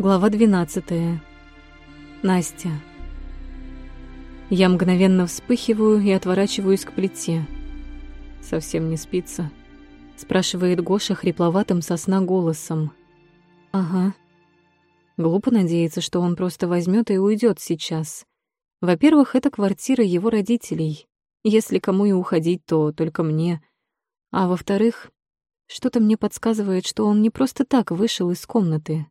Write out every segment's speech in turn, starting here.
Глава 12. Настя. Я мгновенно вспыхиваю и отворачиваюсь к плите. «Совсем не спится?» — спрашивает Гоша хрипловатым сосна голосом. «Ага». Глупо надеяться, что он просто возьмет и уйдет сейчас. Во-первых, это квартира его родителей. Если кому и уходить, то только мне. А во-вторых, что-то мне подсказывает, что он не просто так вышел из комнаты.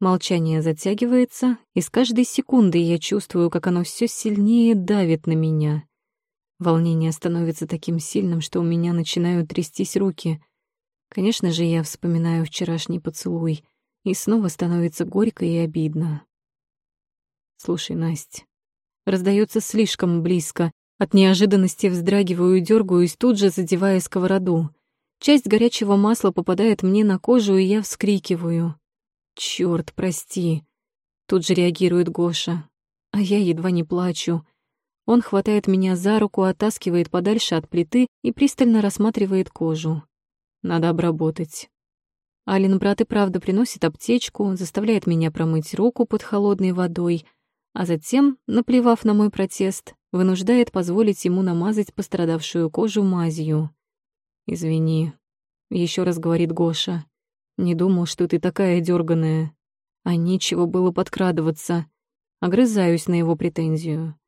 Молчание затягивается, и с каждой секундой я чувствую, как оно все сильнее давит на меня. Волнение становится таким сильным, что у меня начинают трястись руки. Конечно же, я вспоминаю вчерашний поцелуй, и снова становится горько и обидно. «Слушай, Настя, раздается слишком близко. От неожиданности вздрагиваю и дергаюсь, тут же задевая сковороду. Часть горячего масла попадает мне на кожу, и я вскрикиваю. Черт, прости. Тут же реагирует Гоша. А я едва не плачу. Он хватает меня за руку, оттаскивает подальше от плиты и пристально рассматривает кожу. Надо обработать. Алин брат и правда приносит аптечку, заставляет меня промыть руку под холодной водой, а затем, наплевав на мой протест, вынуждает позволить ему намазать пострадавшую кожу мазью. «Извини», — еще раз говорит Гоша. Не думал, что ты такая дерганая. А нечего было подкрадываться. Огрызаюсь на его претензию.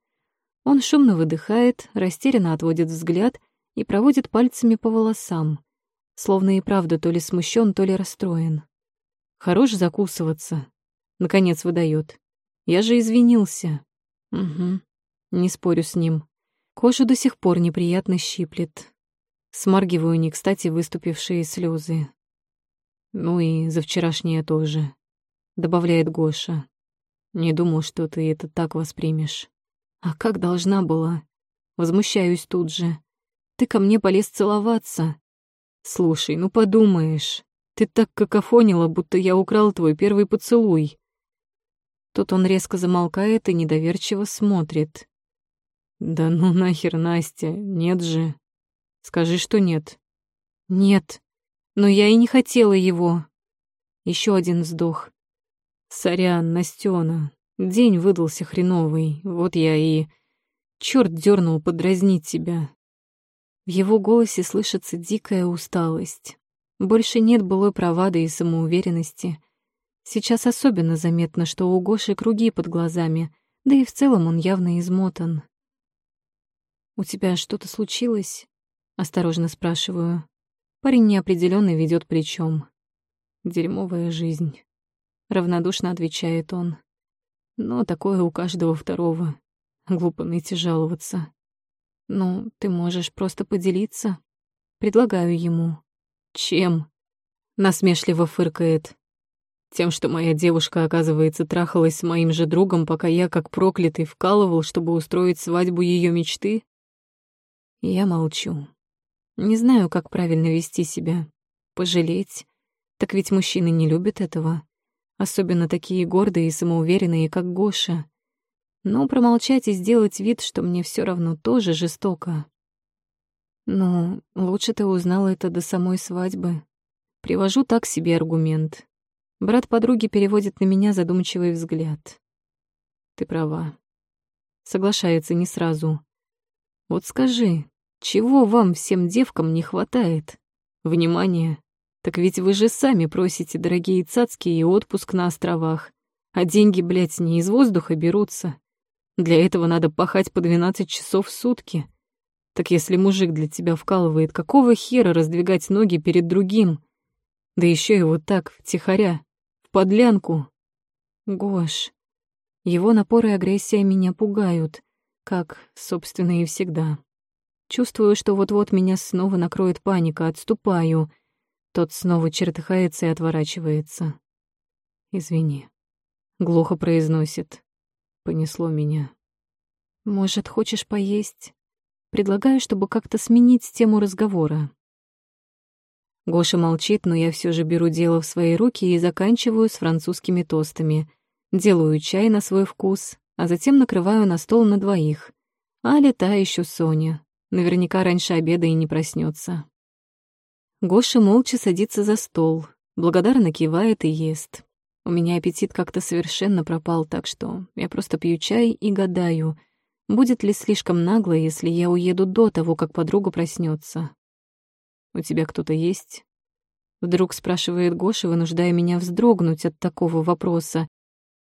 Он шумно выдыхает, растерянно отводит взгляд и проводит пальцами по волосам, словно и правда то ли смущен, то ли расстроен. Хорош закусываться. Наконец выдает. Я же извинился. Угу. Не спорю с ним. Кожу до сих пор неприятно щиплет. Смаргиваю не кстати выступившие слезы. Ну и за вчерашнее тоже, добавляет Гоша. Не думал, что ты это так воспримешь. А как должна была? Возмущаюсь тут же. Ты ко мне полез целоваться. Слушай, ну подумаешь. Ты так какофонила, будто я украл твой первый поцелуй. Тут он резко замолкает и недоверчиво смотрит. Да ну нахер, Настя, нет же. Скажи, что нет. Нет. Но я и не хотела его. Еще один вздох. Сорян, Настена. День выдался хреновый. Вот я и... Чёрт дернул подразнить тебя. В его голосе слышится дикая усталость. Больше нет былой правады и самоуверенности. Сейчас особенно заметно, что у Гоши круги под глазами, да и в целом он явно измотан. «У тебя что-то случилось?» — осторожно спрашиваю. Парень неопределенно ведет плечом. Дерьмовая жизнь. Равнодушно отвечает он. Но такое у каждого второго. Глупо ныть и жаловаться. Ну, ты можешь просто поделиться. Предлагаю ему. Чем? Насмешливо фыркает. Тем, что моя девушка, оказывается, трахалась с моим же другом, пока я, как проклятый, вкалывал, чтобы устроить свадьбу ее мечты? Я молчу. Не знаю, как правильно вести себя. Пожалеть? Так ведь мужчины не любят этого. Особенно такие гордые и самоуверенные, как Гоша. Но промолчать и сделать вид, что мне все равно тоже жестоко. Но лучше ты узнала это до самой свадьбы. Привожу так себе аргумент. Брат подруги переводит на меня задумчивый взгляд. Ты права. Соглашается не сразу. Вот скажи, чего вам, всем девкам, не хватает? Внимания. Так ведь вы же сами просите дорогие цацки и отпуск на островах. А деньги, блядь, не из воздуха берутся. Для этого надо пахать по 12 часов в сутки. Так если мужик для тебя вкалывает, какого хера раздвигать ноги перед другим? Да еще и вот так, втихаря, в подлянку. Гош, его напор и агрессия меня пугают, как, собственно, и всегда. Чувствую, что вот-вот меня снова накроет паника, отступаю. Тот снова чертыхается и отворачивается. «Извини», — глухо произносит. Понесло меня. «Может, хочешь поесть?» Предлагаю, чтобы как-то сменить тему разговора. Гоша молчит, но я все же беру дело в свои руки и заканчиваю с французскими тостами. Делаю чай на свой вкус, а затем накрываю на стол на двоих. А лета еще Соня. Наверняка раньше обеда и не проснется. Гоша молча садится за стол, благодарно кивает и ест. У меня аппетит как-то совершенно пропал, так что я просто пью чай и гадаю, будет ли слишком нагло, если я уеду до того, как подруга проснется. «У тебя кто-то есть?» Вдруг спрашивает Гоша, вынуждая меня вздрогнуть от такого вопроса.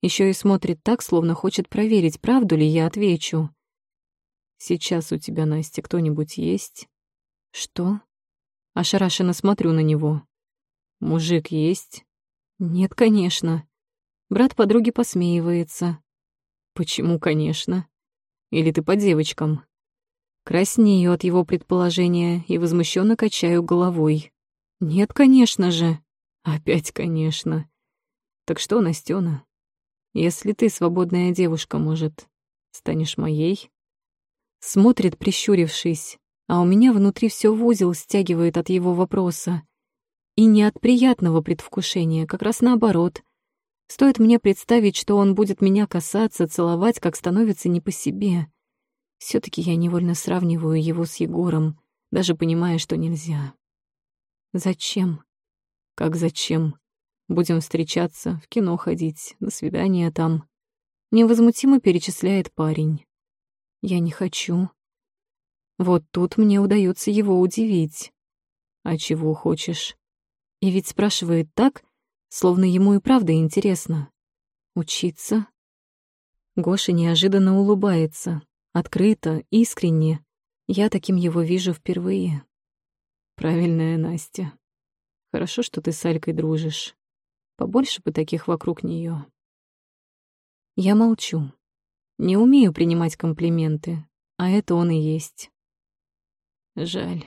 Еще и смотрит так, словно хочет проверить, правду ли я отвечу. «Сейчас у тебя, Настя, кто-нибудь есть?» «Что?» Ошарашенно смотрю на него. «Мужик есть?» «Нет, конечно». Брат подруги посмеивается. «Почему, конечно? Или ты по девочкам?» Краснею от его предположения и возмущенно качаю головой. «Нет, конечно же». «Опять, конечно». «Так что, Настёна, если ты свободная девушка, может, станешь моей?» Смотрит, прищурившись, а у меня внутри все в узел стягивает от его вопроса. И не от приятного предвкушения, как раз наоборот. Стоит мне представить, что он будет меня касаться, целовать, как становится не по себе. все таки я невольно сравниваю его с Егором, даже понимая, что нельзя. Зачем? Как зачем? Будем встречаться, в кино ходить, на свидание там. Невозмутимо перечисляет парень. Я не хочу. Вот тут мне удается его удивить. А чего хочешь? И ведь спрашивает так, словно ему и правда интересно. Учиться? Гоша неожиданно улыбается, открыто, искренне. Я таким его вижу впервые. Правильная Настя. Хорошо, что ты с Алькой дружишь. Побольше бы таких вокруг нее. Я молчу. Не умею принимать комплименты, а это он и есть. Жаль.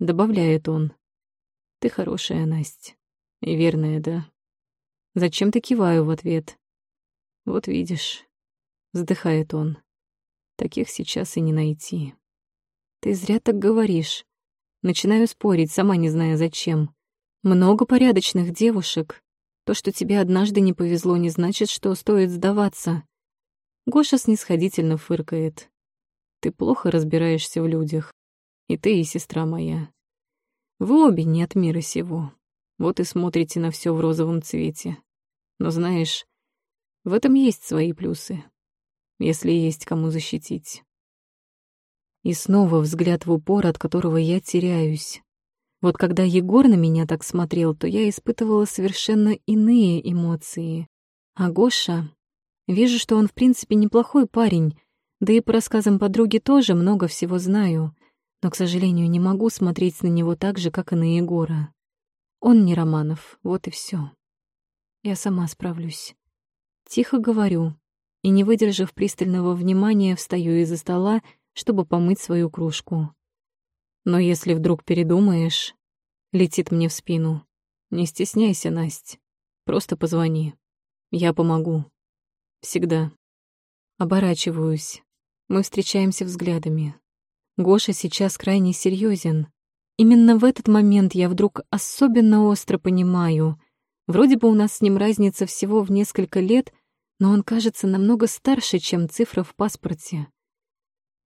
Добавляет он. Ты хорошая, Настя. И верная, да. Зачем ты киваю в ответ? Вот видишь. Вздыхает он. Таких сейчас и не найти. Ты зря так говоришь. Начинаю спорить, сама не зная зачем. Много порядочных девушек. То, что тебе однажды не повезло, не значит, что стоит сдаваться. Гоша снисходительно фыркает. Ты плохо разбираешься в людях. И ты, и сестра моя. Вы обе не от мира сего. Вот и смотрите на все в розовом цвете. Но знаешь, в этом есть свои плюсы, если есть кому защитить. И снова взгляд в упор, от которого я теряюсь. Вот когда Егор на меня так смотрел, то я испытывала совершенно иные эмоции. А Гоша... Вижу, что он, в принципе, неплохой парень, да и по рассказам подруги тоже много всего знаю но, к сожалению, не могу смотреть на него так же, как и на Егора. Он не Романов, вот и все. Я сама справлюсь. Тихо говорю, и, не выдержав пристального внимания, встаю из-за стола, чтобы помыть свою кружку. Но если вдруг передумаешь, летит мне в спину. Не стесняйся, Насть. Просто позвони. Я помогу. Всегда. Оборачиваюсь. Мы встречаемся взглядами. Гоша сейчас крайне серьезен. Именно в этот момент я вдруг особенно остро понимаю. Вроде бы у нас с ним разница всего в несколько лет, но он кажется намного старше, чем цифра в паспорте.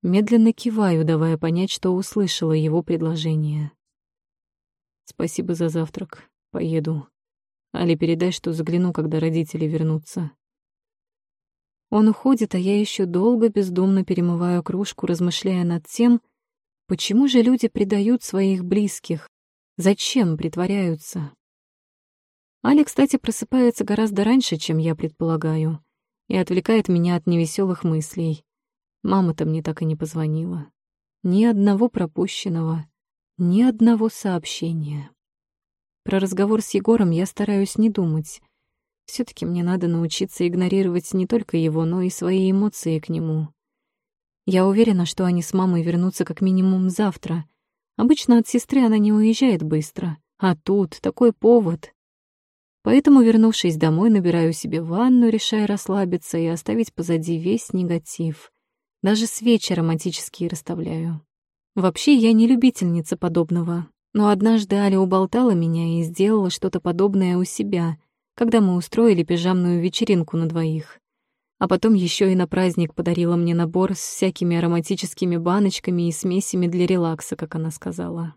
Медленно киваю, давая понять, что услышала его предложение. «Спасибо за завтрак. Поеду. Али, передай, что загляну, когда родители вернутся». Он уходит, а я еще долго бездумно перемываю кружку, размышляя над тем, почему же люди предают своих близких, зачем притворяются. Аля, кстати, просыпается гораздо раньше, чем я предполагаю, и отвлекает меня от невеселых мыслей. Мама-то мне так и не позвонила. Ни одного пропущенного, ни одного сообщения. Про разговор с Егором я стараюсь не думать — все таки мне надо научиться игнорировать не только его, но и свои эмоции к нему. Я уверена, что они с мамой вернутся как минимум завтра. Обычно от сестры она не уезжает быстро, а тут такой повод. Поэтому, вернувшись домой, набираю себе ванну, решая расслабиться и оставить позади весь негатив. Даже свечи романтические расставляю. Вообще, я не любительница подобного, но однажды Аля уболтала меня и сделала что-то подобное у себя — когда мы устроили пижамную вечеринку на двоих. А потом еще и на праздник подарила мне набор с всякими ароматическими баночками и смесями для релакса, как она сказала.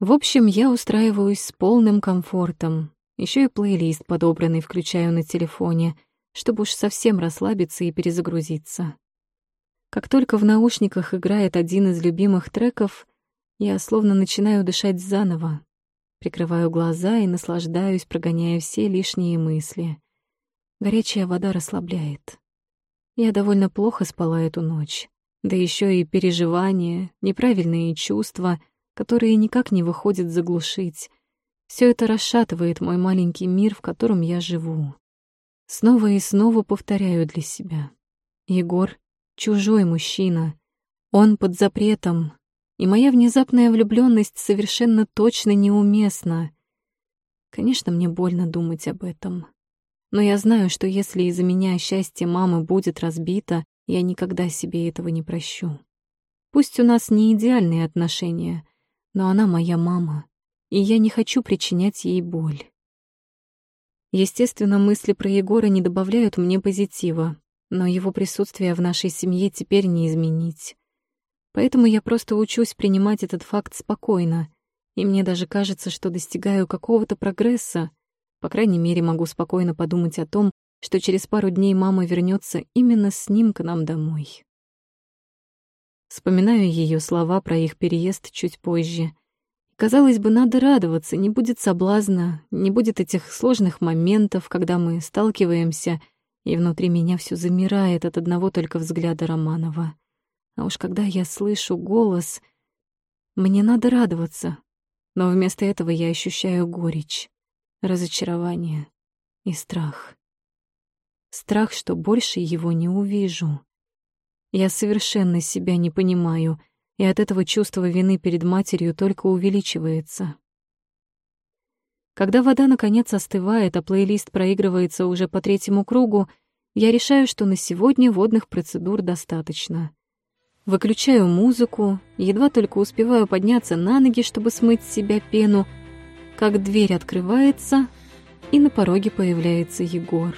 В общем, я устраиваюсь с полным комфортом Еще и плейлист подобранный включаю на телефоне, чтобы уж совсем расслабиться и перезагрузиться. Как только в наушниках играет один из любимых треков, я словно начинаю дышать заново, прикрываю глаза и наслаждаюсь, прогоняя все лишние мысли. Горячая вода расслабляет. Я довольно плохо спала эту ночь. Да еще и переживания, неправильные чувства, которые никак не выходят заглушить. Все это расшатывает мой маленький мир, в котором я живу. Снова и снова повторяю для себя. Егор чужой мужчина. Он под запретом, и моя внезапная влюбленность совершенно точно неуместна. Конечно, мне больно думать об этом. Но я знаю, что если из-за меня счастье мамы будет разбито, я никогда себе этого не прощу. Пусть у нас не идеальные отношения, но она моя мама, и я не хочу причинять ей боль. Естественно, мысли про Егора не добавляют мне позитива, но его присутствие в нашей семье теперь не изменить. Поэтому я просто учусь принимать этот факт спокойно, и мне даже кажется, что достигаю какого-то прогресса. По крайней мере, могу спокойно подумать о том, что через пару дней мама вернется именно с ним к нам домой. Вспоминаю ее слова про их переезд чуть позже. Казалось бы, надо радоваться, не будет соблазна, не будет этих сложных моментов, когда мы сталкиваемся — и внутри меня все замирает от одного только взгляда Романова. А уж когда я слышу голос, мне надо радоваться, но вместо этого я ощущаю горечь, разочарование и страх. Страх, что больше его не увижу. Я совершенно себя не понимаю, и от этого чувство вины перед матерью только увеличивается. Когда вода наконец остывает, а плейлист проигрывается уже по третьему кругу, я решаю, что на сегодня водных процедур достаточно. Выключаю музыку, едва только успеваю подняться на ноги, чтобы смыть с себя пену, как дверь открывается, и на пороге появляется Егор.